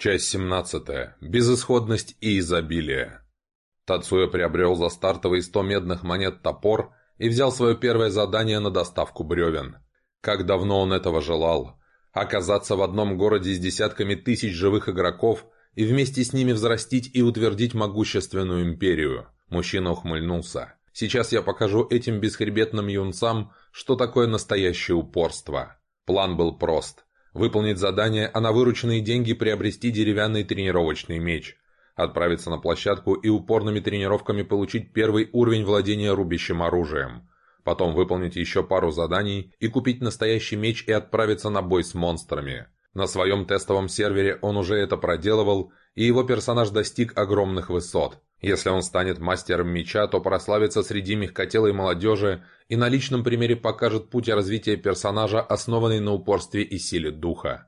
Часть 17. Безысходность и изобилие. Тацуя приобрел за стартовые 100 медных монет топор и взял свое первое задание на доставку бревен. Как давно он этого желал. Оказаться в одном городе с десятками тысяч живых игроков и вместе с ними взрастить и утвердить могущественную империю. Мужчина ухмыльнулся. Сейчас я покажу этим бесхребетным юнцам, что такое настоящее упорство. План был прост выполнить задание, а на вырученные деньги приобрести деревянный тренировочный меч, отправиться на площадку и упорными тренировками получить первый уровень владения рубящим оружием, потом выполнить еще пару заданий и купить настоящий меч и отправиться на бой с монстрами. На своем тестовом сервере он уже это проделывал, и его персонаж достиг огромных высот. Если он станет мастером меча, то прославится среди мягкотелой молодежи и на личном примере покажет путь развития персонажа, основанный на упорстве и силе духа.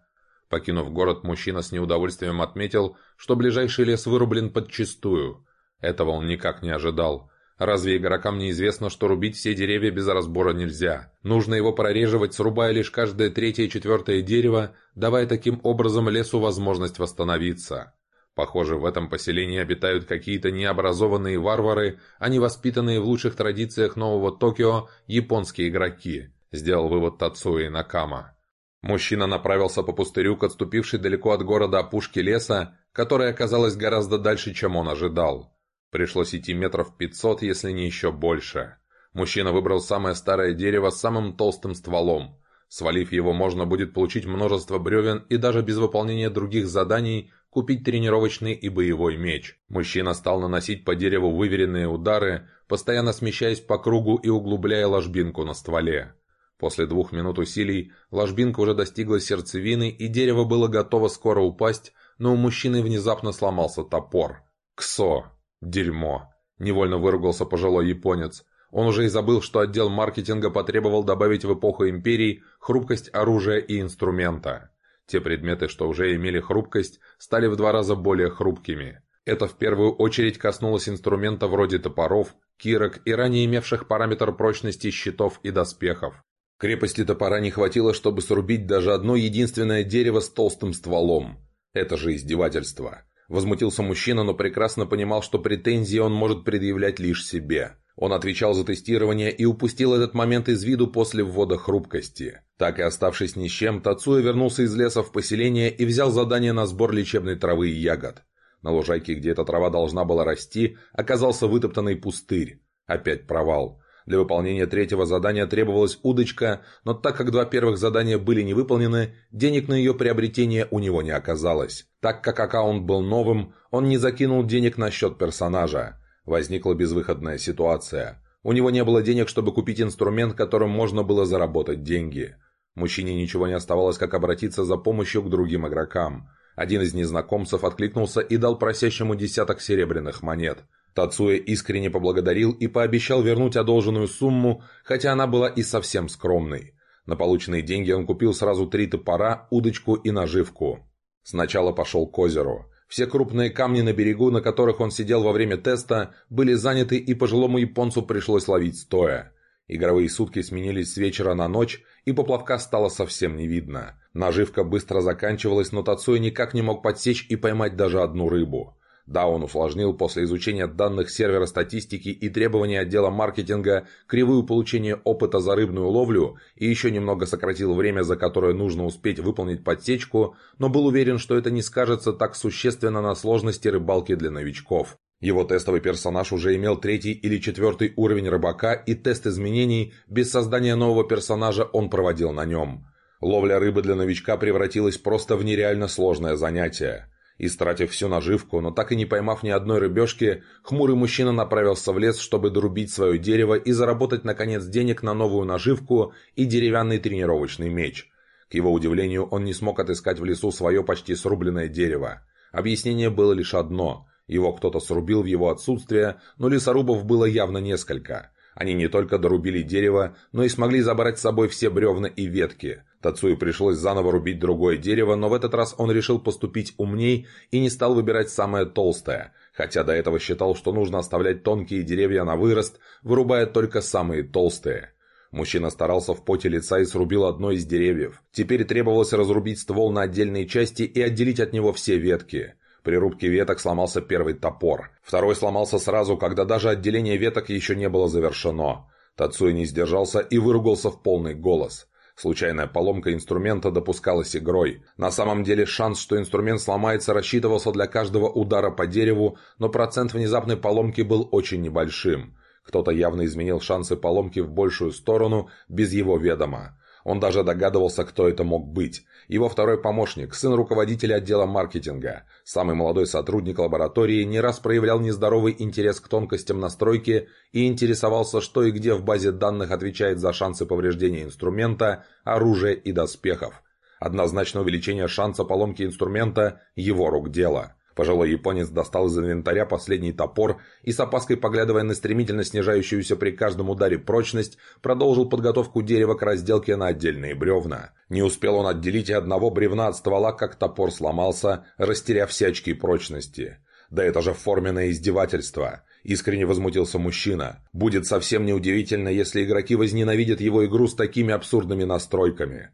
Покинув город, мужчина с неудовольствием отметил, что ближайший лес вырублен подчистую. Этого он никак не ожидал. Разве игрокам неизвестно, что рубить все деревья без разбора нельзя? Нужно его прореживать, срубая лишь каждое третье и четвертое дерево, давая таким образом лесу возможность восстановиться. Похоже, в этом поселении обитают какие-то необразованные варвары, а не воспитанные в лучших традициях нового Токио японские игроки, сделал вывод Тацуи Накама. Мужчина направился по пустырю к отступившей далеко от города опушке леса, которая оказалась гораздо дальше, чем он ожидал. Пришлось идти метров пятьсот, если не еще больше. Мужчина выбрал самое старое дерево с самым толстым стволом. Свалив его, можно будет получить множество бревен и даже без выполнения других заданий купить тренировочный и боевой меч. Мужчина стал наносить по дереву выверенные удары, постоянно смещаясь по кругу и углубляя ложбинку на стволе. После двух минут усилий ложбинка уже достигла сердцевины, и дерево было готово скоро упасть, но у мужчины внезапно сломался топор. «Ксо! Дерьмо!» – невольно выругался пожилой японец. Он уже и забыл, что отдел маркетинга потребовал добавить в эпоху империй хрупкость оружия и инструмента. Те предметы, что уже имели хрупкость, стали в два раза более хрупкими. Это в первую очередь коснулось инструмента вроде топоров, кирок и ранее имевших параметр прочности щитов и доспехов. Крепости топора не хватило, чтобы срубить даже одно единственное дерево с толстым стволом. Это же издевательство. Возмутился мужчина, но прекрасно понимал, что претензии он может предъявлять лишь себе. Он отвечал за тестирование и упустил этот момент из виду после ввода хрупкости. Так и оставшись ни с чем, Тацуя вернулся из леса в поселение и взял задание на сбор лечебной травы и ягод. На лужайке, где эта трава должна была расти, оказался вытоптанный пустырь. Опять провал. Для выполнения третьего задания требовалась удочка, но так как два первых задания были не выполнены, денег на ее приобретение у него не оказалось. Так как аккаунт был новым, он не закинул денег на счет персонажа. Возникла безвыходная ситуация. У него не было денег, чтобы купить инструмент, которым можно было заработать деньги. Мужчине ничего не оставалось, как обратиться за помощью к другим игрокам. Один из незнакомцев откликнулся и дал просящему десяток серебряных монет. Тацуя искренне поблагодарил и пообещал вернуть одолженную сумму, хотя она была и совсем скромной. На полученные деньги он купил сразу три топора, удочку и наживку. Сначала пошел к озеру. Все крупные камни на берегу, на которых он сидел во время теста, были заняты и пожилому японцу пришлось ловить стоя. Игровые сутки сменились с вечера на ночь, и поплавка стало совсем не видно. Наживка быстро заканчивалась, но Тацуя никак не мог подсечь и поймать даже одну рыбу. Да, он усложнил после изучения данных сервера статистики и требований отдела маркетинга кривую получения опыта за рыбную ловлю и еще немного сократил время, за которое нужно успеть выполнить подсечку, но был уверен, что это не скажется так существенно на сложности рыбалки для новичков. Его тестовый персонаж уже имел третий или четвертый уровень рыбака, и тест изменений без создания нового персонажа он проводил на нем. Ловля рыбы для новичка превратилась просто в нереально сложное занятие. Истратив всю наживку, но так и не поймав ни одной рыбешки, хмурый мужчина направился в лес, чтобы дорубить свое дерево и заработать, наконец, денег на новую наживку и деревянный тренировочный меч. К его удивлению, он не смог отыскать в лесу свое почти срубленное дерево. Объяснение было лишь одно – его кто-то срубил в его отсутствие, но лесорубов было явно несколько – они не только дорубили дерево, но и смогли забрать с собой все бревна и ветки. Тацую пришлось заново рубить другое дерево, но в этот раз он решил поступить умней и не стал выбирать самое толстое, хотя до этого считал, что нужно оставлять тонкие деревья на вырост, вырубая только самые толстые. Мужчина старался в поте лица и срубил одно из деревьев. Теперь требовалось разрубить ствол на отдельные части и отделить от него все ветки. При рубке веток сломался первый топор. Второй сломался сразу, когда даже отделение веток еще не было завершено. Тацуя не сдержался и выругался в полный голос. Случайная поломка инструмента допускалась игрой. На самом деле шанс, что инструмент сломается, рассчитывался для каждого удара по дереву, но процент внезапной поломки был очень небольшим. Кто-то явно изменил шансы поломки в большую сторону без его ведома. Он даже догадывался, кто это мог быть. Его второй помощник, сын руководителя отдела маркетинга, самый молодой сотрудник лаборатории, не раз проявлял нездоровый интерес к тонкостям настройки и интересовался, что и где в базе данных отвечает за шансы повреждения инструмента, оружия и доспехов. Однозначно увеличение шанса поломки инструмента – его рук дело. Пожилой японец достал из инвентаря последний топор и, с опаской поглядывая на стремительно снижающуюся при каждом ударе прочность, продолжил подготовку дерева к разделке на отдельные бревна. Не успел он отделить и одного бревна от ствола, как топор сломался, растеряв все очки прочности. «Да это же форменное издевательство!» Искренне возмутился мужчина. «Будет совсем неудивительно, если игроки возненавидят его игру с такими абсурдными настройками».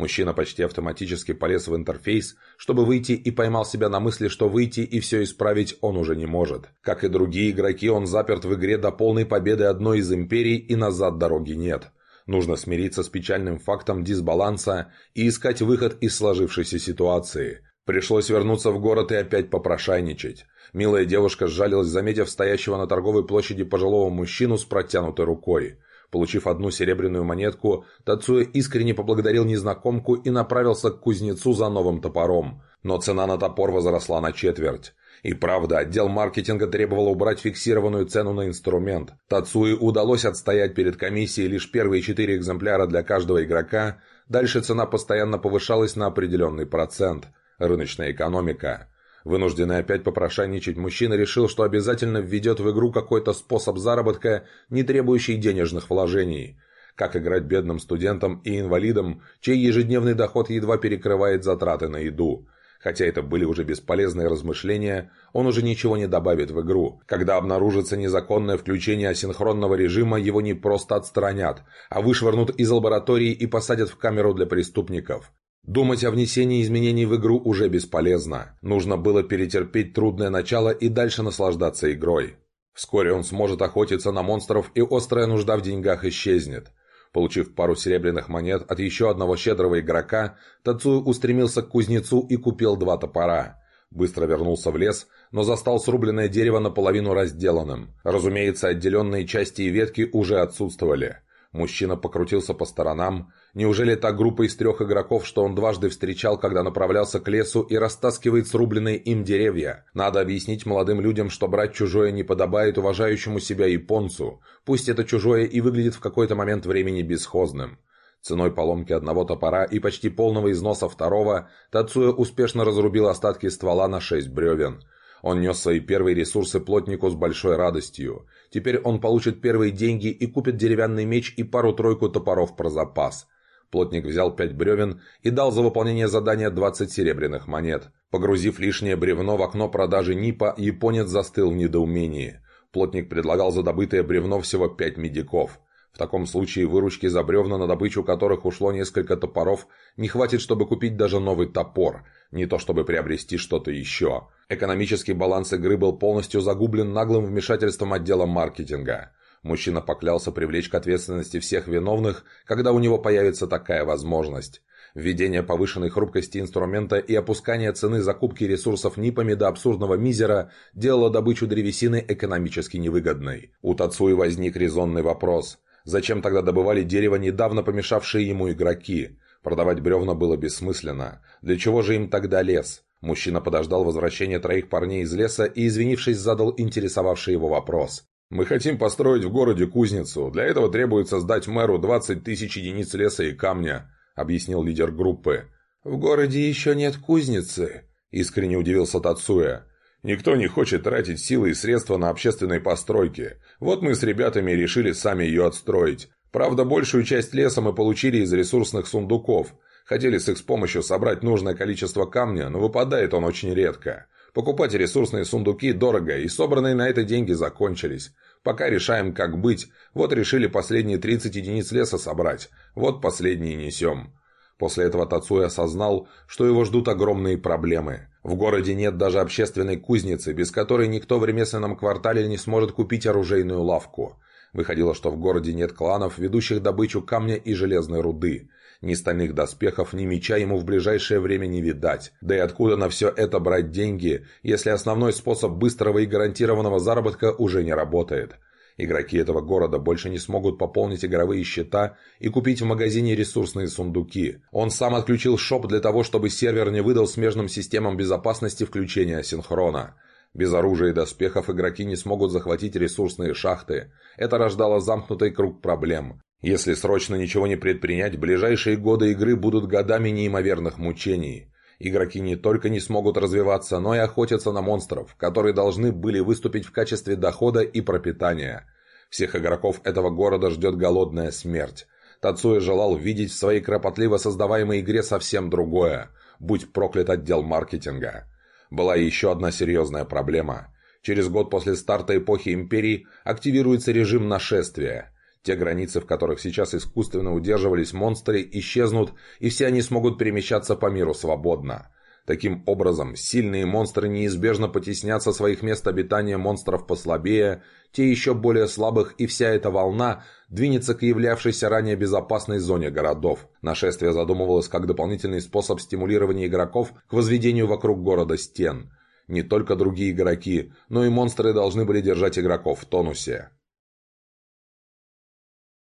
Мужчина почти автоматически полез в интерфейс, чтобы выйти и поймал себя на мысли, что выйти и все исправить он уже не может. Как и другие игроки, он заперт в игре до полной победы одной из империй и назад дороги нет. Нужно смириться с печальным фактом дисбаланса и искать выход из сложившейся ситуации. Пришлось вернуться в город и опять попрошайничать. Милая девушка сжалилась, заметив стоящего на торговой площади пожилого мужчину с протянутой рукой. Получив одну серебряную монетку, Тацуя искренне поблагодарил незнакомку и направился к кузнецу за новым топором. Но цена на топор возросла на четверть. И правда, отдел маркетинга требовал убрать фиксированную цену на инструмент. Тацуи удалось отстоять перед комиссией лишь первые четыре экземпляра для каждого игрока, дальше цена постоянно повышалась на определенный процент. Рыночная экономика. Вынужденный опять попрошайничать, мужчина решил, что обязательно введет в игру какой-то способ заработка, не требующий денежных вложений. Как играть бедным студентам и инвалидам, чей ежедневный доход едва перекрывает затраты на еду. Хотя это были уже бесполезные размышления, он уже ничего не добавит в игру. Когда обнаружится незаконное включение асинхронного режима, его не просто отстранят, а вышвырнут из лаборатории и посадят в камеру для преступников. Думать о внесении изменений в игру уже бесполезно. Нужно было перетерпеть трудное начало и дальше наслаждаться игрой. Вскоре он сможет охотиться на монстров, и острая нужда в деньгах исчезнет. Получив пару серебряных монет от еще одного щедрого игрока, Тацую устремился к кузнецу и купил два топора. Быстро вернулся в лес, но застал срубленное дерево наполовину разделанным. Разумеется, отделенные части и ветки уже отсутствовали. Мужчина покрутился по сторонам. Неужели та группа из трех игроков, что он дважды встречал, когда направлялся к лесу и растаскивает срубленные им деревья? Надо объяснить молодым людям, что брать чужое не подобает уважающему себя японцу. Пусть это чужое и выглядит в какой-то момент времени бесхозным. Ценой поломки одного топора и почти полного износа второго, Тацуя успешно разрубил остатки ствола на шесть бревен. Он нес свои первые ресурсы плотнику с большой радостью. Теперь он получит первые деньги и купит деревянный меч и пару-тройку топоров про запас. Плотник взял пять бревен и дал за выполнение задания 20 серебряных монет. Погрузив лишнее бревно в окно продажи НИПа, японец застыл в недоумении. Плотник предлагал за добытое бревно всего пять медиков. В таком случае выручки за бревна, на добычу которых ушло несколько топоров, не хватит, чтобы купить даже новый топор, не то чтобы приобрести что-то еще. Экономический баланс игры был полностью загублен наглым вмешательством отдела маркетинга. Мужчина поклялся привлечь к ответственности всех виновных, когда у него появится такая возможность. Введение повышенной хрупкости инструмента и опускание цены закупки ресурсов НИПами до абсурдного мизера делало добычу древесины экономически невыгодной. У Тацуи возник резонный вопрос. Зачем тогда добывали дерево недавно помешавшие ему игроки? Продавать бревна было бессмысленно. Для чего же им тогда лес? Мужчина подождал возвращения троих парней из леса и, извинившись, задал интересовавший его вопрос. «Мы хотим построить в городе кузницу. Для этого требуется сдать мэру 20 тысяч единиц леса и камня», — объяснил лидер группы. «В городе еще нет кузницы», — искренне удивился Тацуя. «Никто не хочет тратить силы и средства на общественные постройки. Вот мы с ребятами решили сами ее отстроить. Правда, большую часть леса мы получили из ресурсных сундуков. Хотели с их помощью собрать нужное количество камня, но выпадает он очень редко. Покупать ресурсные сундуки дорого, и собранные на это деньги закончились. Пока решаем, как быть. Вот решили последние 30 единиц леса собрать. Вот последние несем. После этого Тацуя осознал, что его ждут огромные проблемы. В городе нет даже общественной кузницы, без которой никто в ремесленном квартале не сможет купить оружейную лавку. Выходило, что в городе нет кланов, ведущих добычу камня и железной руды. Ни стальных доспехов, ни меча ему в ближайшее время не видать. Да и откуда на все это брать деньги, если основной способ быстрого и гарантированного заработка уже не работает? Игроки этого города больше не смогут пополнить игровые счета и купить в магазине ресурсные сундуки. Он сам отключил шоп для того, чтобы сервер не выдал смежным системам безопасности включения синхрона. Без оружия и доспехов игроки не смогут захватить ресурсные шахты. Это рождало замкнутый круг проблем. Если срочно ничего не предпринять, ближайшие годы игры будут годами неимоверных мучений. Игроки не только не смогут развиваться, но и охотятся на монстров, которые должны были выступить в качестве дохода и пропитания. Всех игроков этого города ждет голодная смерть. Тацуя желал видеть в своей кропотливо создаваемой игре совсем другое. Будь проклят отдел маркетинга. Была еще одна серьезная проблема. Через год после старта эпохи Империи активируется режим нашествия – те границы, в которых сейчас искусственно удерживались монстры, исчезнут, и все они смогут перемещаться по миру свободно. Таким образом, сильные монстры неизбежно потеснят со своих мест обитания монстров послабее, те еще более слабых, и вся эта волна двинется к являвшейся ранее безопасной зоне городов. Нашествие задумывалось как дополнительный способ стимулирования игроков к возведению вокруг города стен. Не только другие игроки, но и монстры должны были держать игроков в тонусе.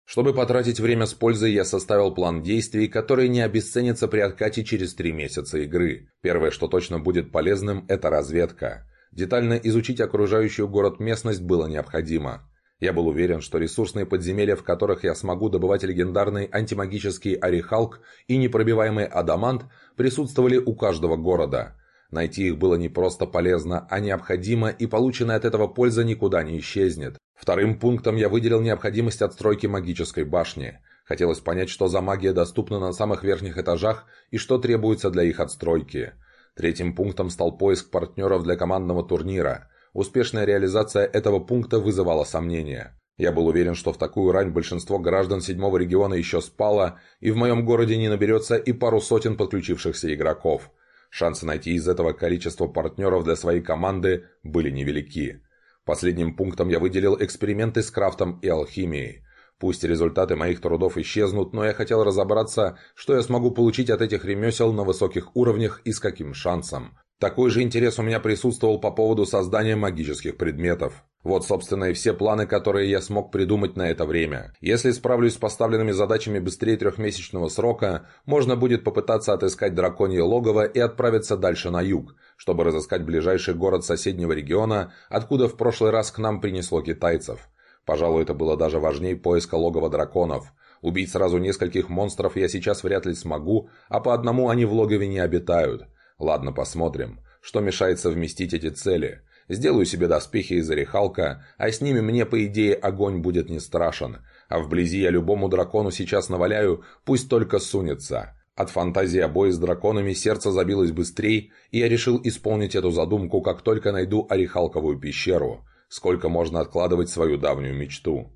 Чтобы потратить время с пользой, я составил план действий, который не обесценится при откате через три месяца игры. Первое, что точно будет полезным, это разведка. Детально изучить окружающую город местность было необходимо. Я был уверен, что ресурсные подземелья, в которых я смогу добывать легендарный антимагический орехалк и непробиваемый адамант, присутствовали у каждого города. Найти их было не просто полезно, а необходимо, и полученная от этого польза никуда не исчезнет. Вторым пунктом я выделил необходимость отстройки магической башни. Хотелось понять, что за магия доступна на самых верхних этажах и что требуется для их отстройки. Третьим пунктом стал поиск партнеров для командного турнира. Успешная реализация этого пункта вызывала сомнения. Я был уверен, что в такую рань большинство граждан седьмого региона еще спало, и в моем городе не наберется и пару сотен подключившихся игроков. Шансы найти из этого количества партнеров для своей команды были невелики. Последним пунктом я выделил эксперименты с крафтом и алхимией. Пусть результаты моих трудов исчезнут, но я хотел разобраться, что я смогу получить от этих ремесел на высоких уровнях и с каким шансом. Такой же интерес у меня присутствовал по поводу создания магических предметов. Вот, собственно, и все планы, которые я смог придумать на это время. Если справлюсь с поставленными задачами быстрее трехмесячного срока, можно будет попытаться отыскать драконье логово и отправиться дальше на юг, чтобы разыскать ближайший город соседнего региона, откуда в прошлый раз к нам принесло китайцев. Пожалуй, это было даже важнее поиска логова драконов. Убить сразу нескольких монстров я сейчас вряд ли смогу, а по одному они в логове не обитают. Ладно, посмотрим. Что мешает совместить эти цели? Сделаю себе доспехи из орехалка, а с ними мне, по идее, огонь будет не страшен. А вблизи я любому дракону сейчас наваляю, пусть только сунется. От фантазии о бое с драконами сердце забилось быстрее, и я решил исполнить эту задумку, как только найду орехалковую пещеру. Сколько можно откладывать свою давнюю мечту?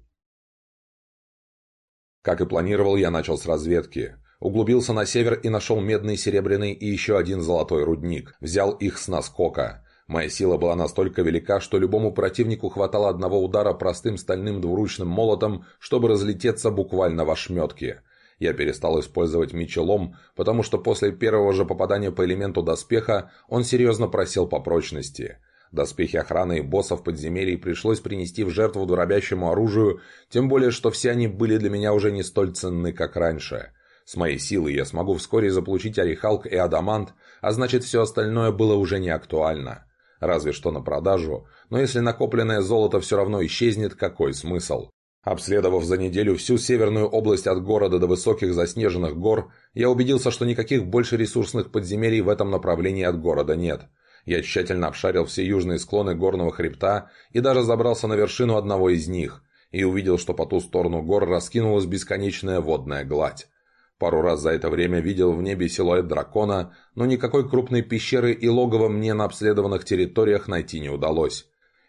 Как и планировал, я начал с разведки. Углубился на север и нашел медный, серебряный и еще один золотой рудник. Взял их с наскока. Моя сила была настолько велика, что любому противнику хватало одного удара простым стальным двуручным молотом, чтобы разлететься буквально в ошметки. Я перестал использовать мечелом, потому что после первого же попадания по элементу доспеха он серьезно просел по прочности. Доспехи охраны и боссов подземелий пришлось принести в жертву дробящему оружию, тем более, что все они были для меня уже не столь ценны, как раньше. С моей силой я смогу вскоре заполучить орехалк и адамант, а значит все остальное было уже не актуально. Разве что на продажу, но если накопленное золото все равно исчезнет, какой смысл? Обследовав за неделю всю северную область от города до высоких заснеженных гор, я убедился, что никаких больше ресурсных подземелий в этом направлении от города нет. Я тщательно обшарил все южные склоны горного хребта и даже забрался на вершину одного из них, и увидел, что по ту сторону гор раскинулась бесконечная водная гладь. Пару раз за это время видел в небе силуэт дракона, но никакой крупной пещеры и логова мне на обследованных территориях найти не удалось.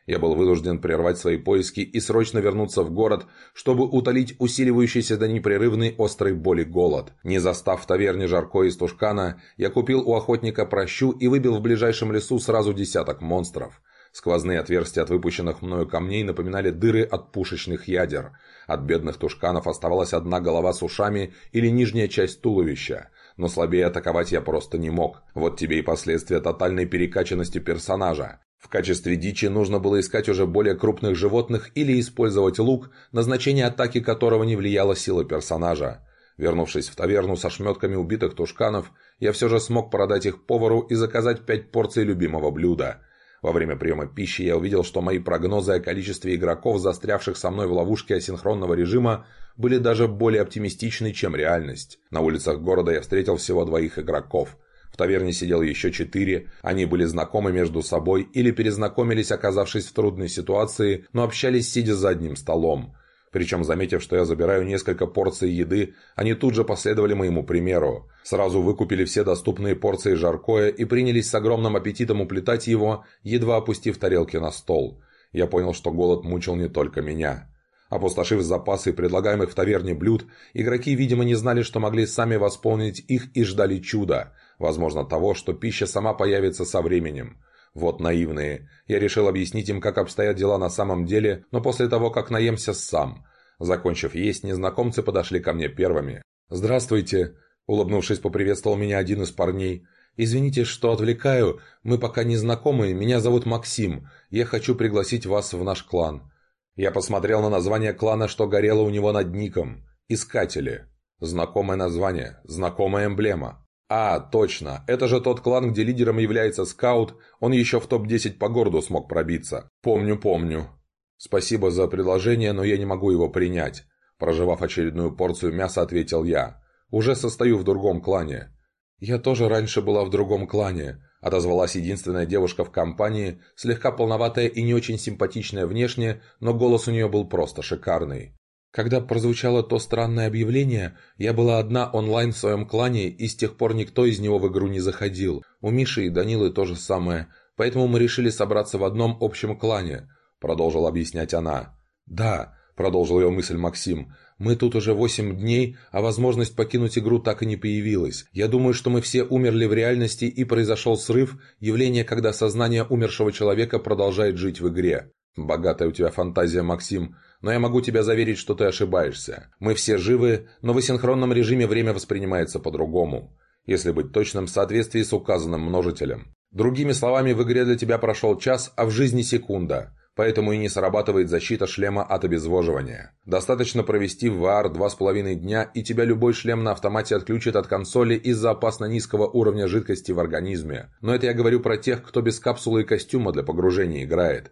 Я был вынужден прервать свои поиски и срочно вернуться в город, чтобы утолить усиливающийся до непрерывной острой боли голод. Не застав в таверне жарко из тушкана, я купил у охотника прощу и выбил в ближайшем лесу сразу десяток монстров. Сквозные отверстия от выпущенных мною камней напоминали дыры от пушечных ядер. От бедных тушканов оставалась одна голова с ушами или нижняя часть туловища. Но слабее атаковать я просто не мог. Вот тебе и последствия тотальной перекачанности персонажа. В качестве дичи нужно было искать уже более крупных животных или использовать лук, назначение атаки которого не влияла сила персонажа. Вернувшись в таверну со шметками убитых тушканов, я все же смог продать их повару и заказать пять порций любимого блюда. Во время приема пищи я увидел, что мои прогнозы о количестве игроков, застрявших со мной в ловушке асинхронного режима, были даже более оптимистичны, чем реальность. На улицах города я встретил всего двоих игроков – в таверне сидело еще четыре, они были знакомы между собой или перезнакомились, оказавшись в трудной ситуации, но общались, сидя за одним столом. Причем, заметив, что я забираю несколько порций еды, они тут же последовали моему примеру. Сразу выкупили все доступные порции жаркое и принялись с огромным аппетитом уплетать его, едва опустив тарелки на стол. Я понял, что голод мучил не только меня. Опустошив запасы предлагаемых в таверне блюд, игроки, видимо, не знали, что могли сами восполнить их и ждали чуда. Возможно, того, что пища сама появится со временем. Вот наивные. Я решил объяснить им, как обстоят дела на самом деле, но после того, как наемся сам. Закончив есть, незнакомцы подошли ко мне первыми. «Здравствуйте!» – улыбнувшись, поприветствовал меня один из парней. «Извините, что отвлекаю. Мы пока не знакомы. Меня зовут Максим. Я хочу пригласить вас в наш клан». Я посмотрел на название клана, что горело у него над ником. «Искатели». Знакомое название, знакомая эмблема. А, точно, это же тот клан, где лидером является скаут, он еще в топ-10 по городу смог пробиться. Помню, помню. Спасибо за предложение, но я не могу его принять. Проживав очередную порцию мяса, ответил я. Уже состою в другом клане. Я тоже раньше была в другом клане, отозвалась единственная девушка в компании, слегка полноватая и не очень симпатичная внешне, но голос у нее был просто шикарный. Когда прозвучало то странное объявление, я была одна онлайн в своем клане, и с тех пор никто из него в игру не заходил. У Миши и Данилы то же самое. Поэтому мы решили собраться в одном общем клане», — продолжила объяснять она. «Да», — продолжил ее мысль Максим, — «мы тут уже восемь дней, а возможность покинуть игру так и не появилась. Я думаю, что мы все умерли в реальности, и произошел срыв, явление, когда сознание умершего человека продолжает жить в игре». «Богатая у тебя фантазия, Максим», но я могу тебя заверить, что ты ошибаешься. Мы все живы, но в асинхронном режиме время воспринимается по-другому. Если быть точным, в соответствии с указанным множителем. Другими словами, в игре для тебя прошел час, а в жизни секунда. Поэтому и не срабатывает защита шлема от обезвоживания. Достаточно провести в VR два с половиной дня, и тебя любой шлем на автомате отключит от консоли из-за опасно низкого уровня жидкости в организме. Но это я говорю про тех, кто без капсулы и костюма для погружения играет.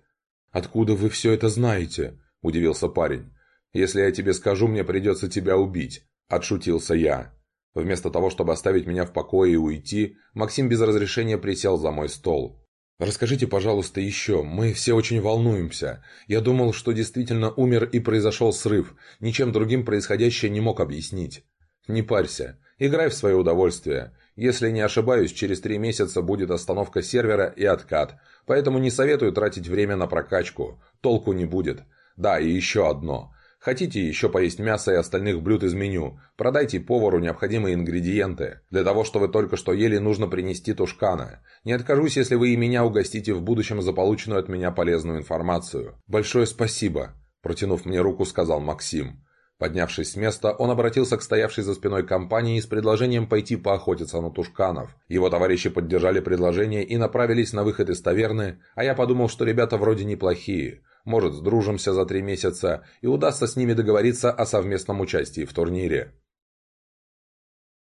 «Откуда вы все это знаете?» – удивился парень. «Если я тебе скажу, мне придется тебя убить», – отшутился я. Вместо того, чтобы оставить меня в покое и уйти, Максим без разрешения присел за мой стол. «Расскажите, пожалуйста, еще. Мы все очень волнуемся. Я думал, что действительно умер и произошел срыв. Ничем другим происходящее не мог объяснить». «Не парься. Играй в свое удовольствие. Если не ошибаюсь, через три месяца будет остановка сервера и откат. Поэтому не советую тратить время на прокачку. Толку не будет. Да, и еще одно. Хотите еще поесть мясо и остальных блюд из меню? Продайте повару необходимые ингредиенты. Для того, что вы только что ели, нужно принести тушкана. Не откажусь, если вы и меня угостите в будущем за полученную от меня полезную информацию. Большое спасибо, протянув мне руку, сказал Максим. Поднявшись с места, он обратился к стоявшей за спиной компании с предложением пойти поохотиться на тушканов. Его товарищи поддержали предложение и направились на выход из таверны, а я подумал, что ребята вроде неплохие. Может, сдружимся за три месяца и удастся с ними договориться о совместном участии в турнире.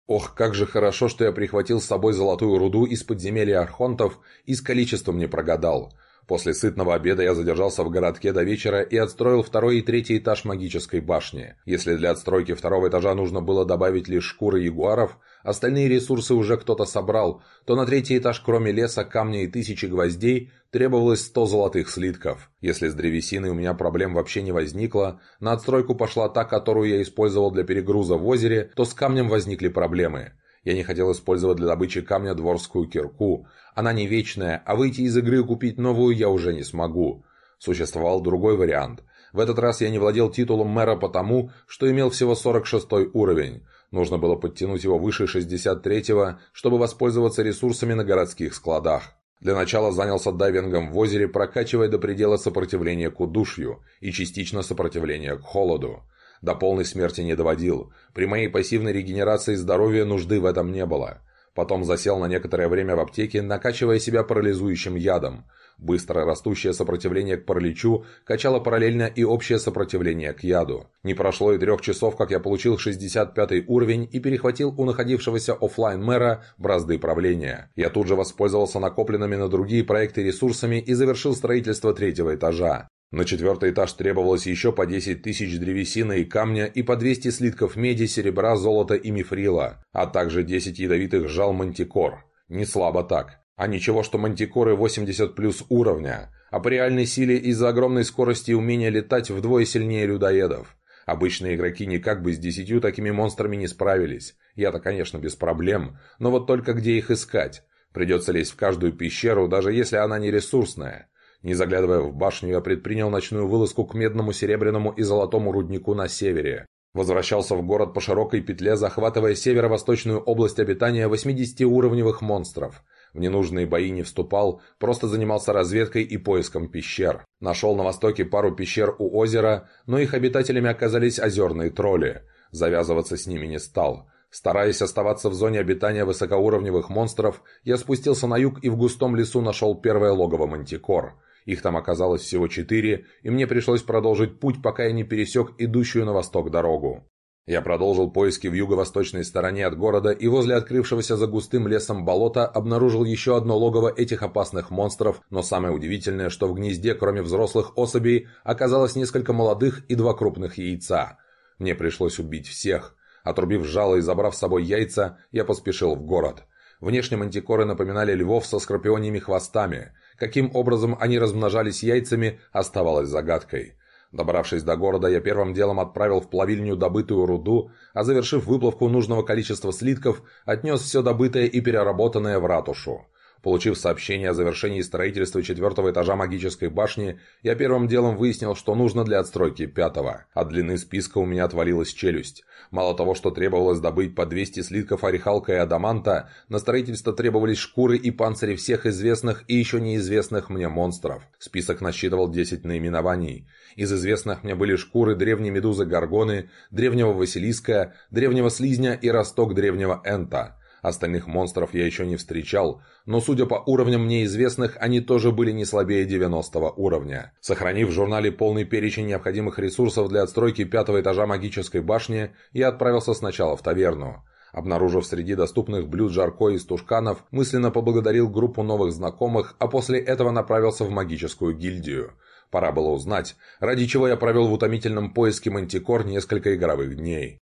Ох, как же хорошо, что я прихватил с собой золотую руду из подземелья архонтов и с количеством не прогадал. После сытного обеда я задержался в городке до вечера и отстроил второй и третий этаж магической башни. Если для отстройки второго этажа нужно было добавить лишь шкуры ягуаров, остальные ресурсы уже кто-то собрал, то на третий этаж, кроме леса, камня и тысячи гвоздей, требовалось 100 золотых слитков. Если с древесиной у меня проблем вообще не возникло, на отстройку пошла та, которую я использовал для перегруза в озере, то с камнем возникли проблемы. Я не хотел использовать для добычи камня дворскую кирку. Она не вечная, а выйти из игры и купить новую я уже не смогу. Существовал другой вариант. В этот раз я не владел титулом мэра потому, что имел всего 46 уровень. Нужно было подтянуть его выше 63-го, чтобы воспользоваться ресурсами на городских складах. Для начала занялся дайвингом в озере, прокачивая до предела сопротивление к удушью и частично сопротивление к холоду. До полной смерти не доводил. При моей пассивной регенерации здоровья нужды в этом не было. Потом засел на некоторое время в аптеке, накачивая себя парализующим ядом. Быстро растущее сопротивление к параличу качало параллельно и общее сопротивление к яду. Не прошло и трех часов, как я получил 65 уровень и перехватил у находившегося офлайн мэра бразды правления. Я тут же воспользовался накопленными на другие проекты ресурсами и завершил строительство третьего этажа. На четвертый этаж требовалось еще по 10 тысяч древесины и камня и по 200 слитков меди, серебра, золота и мифрила, а также 10 ядовитых жал мантикор. Не слабо так. А ничего, что мантикоры 80 плюс уровня, а по реальной силе из-за огромной скорости и умения летать вдвое сильнее людоедов. Обычные игроки никак бы с десятью такими монстрами не справились. Я-то, конечно, без проблем, но вот только где их искать? Придется лезть в каждую пещеру, даже если она не ресурсная. Не заглядывая в башню, я предпринял ночную вылазку к медному, серебряному и золотому руднику на севере. Возвращался в город по широкой петле, захватывая северо-восточную область обитания 80-уровневых монстров – в ненужные бои не вступал, просто занимался разведкой и поиском пещер. Нашел на востоке пару пещер у озера, но их обитателями оказались озерные тролли. Завязываться с ними не стал. Стараясь оставаться в зоне обитания высокоуровневых монстров, я спустился на юг и в густом лесу нашел первое логово мантикор. Их там оказалось всего четыре, и мне пришлось продолжить путь, пока я не пересек идущую на восток дорогу. Я продолжил поиски в юго-восточной стороне от города и возле открывшегося за густым лесом болота обнаружил еще одно логово этих опасных монстров, но самое удивительное, что в гнезде, кроме взрослых особей, оказалось несколько молодых и два крупных яйца. Мне пришлось убить всех. Отрубив жало и забрав с собой яйца, я поспешил в город. Внешне мантикоры напоминали львов со скорпионьими хвостами. Каким образом они размножались яйцами, оставалось загадкой. Добравшись до города, я первым делом отправил в плавильню добытую руду, а завершив выплавку нужного количества слитков, отнес все добытое и переработанное в ратушу. Получив сообщение о завершении строительства четвертого этажа магической башни, я первым делом выяснил, что нужно для отстройки пятого. От длины списка у меня отвалилась челюсть. Мало того, что требовалось добыть по 200 слитков орехалка и адаманта, на строительство требовались шкуры и панцири всех известных и еще неизвестных мне монстров. Список насчитывал 10 наименований. Из известных мне были шкуры древней медузы Гаргоны, древнего Василиска, древнего Слизня и росток древнего Энта. Остальных монстров я еще не встречал, но судя по уровням мне известных, они тоже были не слабее 90 уровня. Сохранив в журнале полный перечень необходимых ресурсов для отстройки пятого этажа магической башни, я отправился сначала в таверну. Обнаружив среди доступных блюд жарко из тушканов, мысленно поблагодарил группу новых знакомых, а после этого направился в магическую гильдию. Пора было узнать, ради чего я провел в утомительном поиске мантикор несколько игровых дней.